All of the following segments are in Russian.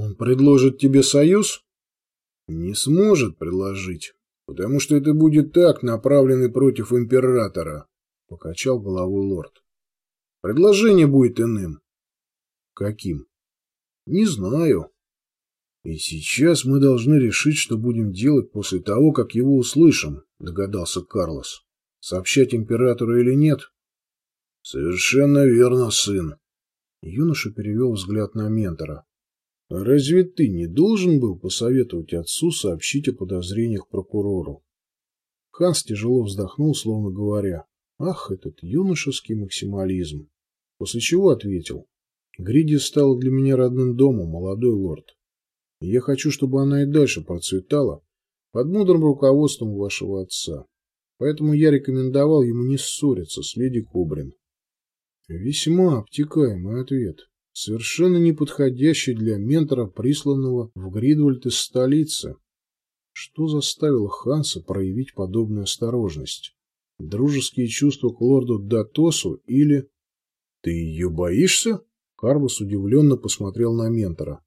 Он предложит тебе союз? Не сможет предложить, потому что это будет так, направленный против императора, — покачал головой лорд. Предложение будет иным. Каким? Не знаю. И сейчас мы должны решить, что будем делать после того, как его услышим, догадался Карлос. Сообщать императору или нет? Совершенно верно, сын. Юноша перевел взгляд на ментора. Разве ты не должен был посоветовать отцу сообщить о подозрениях прокурору? Ханс тяжело вздохнул, словно говоря, ах, этот юношеский максимализм. После чего ответил, Гриди стала для меня родным домом, молодой лорд. Я хочу, чтобы она и дальше процветала под мудрым руководством вашего отца. Поэтому я рекомендовал ему не ссориться с леди Кобрин. Весьма обтекаемый ответ, совершенно неподходящий для ментора, присланного в Гридвальд из столицы. Что заставило Ханса проявить подобную осторожность? Дружеские чувства к лорду Датосу или... Ты ее боишься? Карбус удивленно посмотрел на ментора.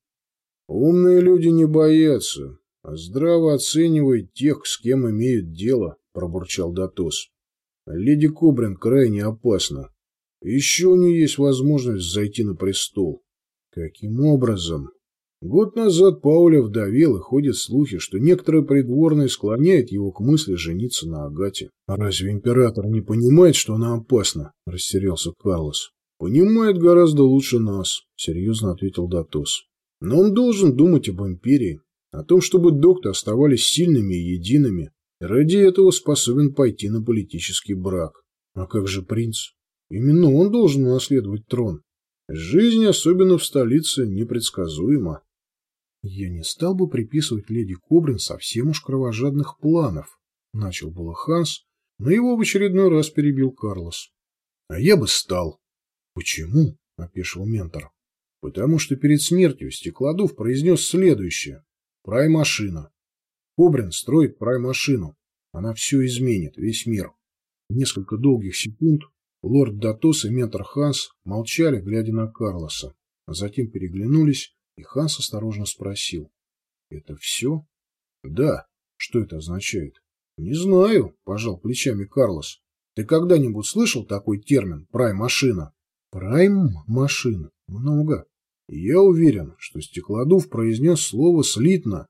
Умные люди не боятся, а здраво оценивают тех, с кем имеют дело, пробурчал Датос. Леди Кобрин крайне опасна. Еще у нее есть возможность зайти на престол. Каким образом? Год назад Пауля вдовел, и ходят слухи, что некоторые придворные склоняют его к мысли жениться на Агате. А разве император не понимает, что она опасна? Растерялся Карлос. Понимает гораздо лучше нас, серьезно ответил Датос. Но он должен думать об империи, о том, чтобы докты оставались сильными и едиными. Ради этого способен пойти на политический брак. А как же принц? Именно он должен унаследовать трон. Жизнь, особенно в столице, непредсказуема. Я не стал бы приписывать леди Кобрин совсем уж кровожадных планов, начал было Ханс, но его в очередной раз перебил Карлос. А я бы стал. Почему? опешил ментор. Потому что перед смертью Стеклодув произнес следующее. Прай-машина. Кобрин строит прай-машину. Она все изменит, весь мир. Несколько долгих секунд Лорд Датос и ментор Ханс молчали, глядя на Карлоса, а затем переглянулись, и Ханс осторожно спросил. — Это все? — Да. Что это означает? — Не знаю, — пожал плечами Карлос. — Ты когда-нибудь слышал такой термин «прайм-машина»? «Прайм-машина»? Много. я уверен, что Стеклодув произнес слово слитно,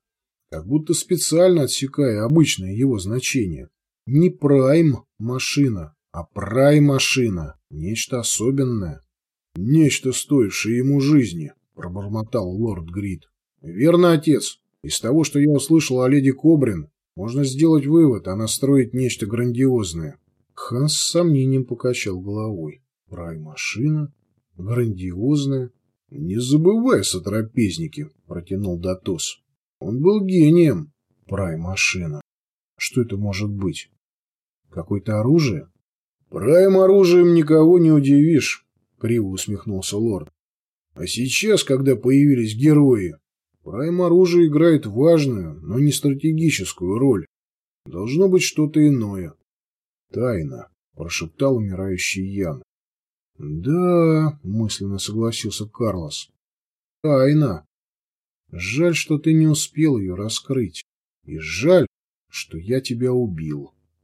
как будто специально отсекая обычное его значение. Не прайм-машина, а прай-машина — нечто особенное. — Нечто, стоившее ему жизни, — пробормотал лорд Грид. — Верно, отец. Из того, что я услышал о леди Кобрин, можно сделать вывод, она строит нечто грандиозное. Ханс с сомнением покачал головой. Прай-машина? Грандиозная? — Не забывай, сотрапезники, — протянул Датос. — Он был гением. Прай-машина. Что это может быть? Какое-то оружие? «Прайм оружием никого не удивишь», — криво усмехнулся лорд. «А сейчас, когда появились герои, прайм оружие играет важную, но не стратегическую роль. Должно быть что-то иное». «Тайна», — прошептал умирающий Ян. «Да», — мысленно согласился Карлос. «Тайна. Жаль, что ты не успел ее раскрыть. И жаль, что я тебя убил».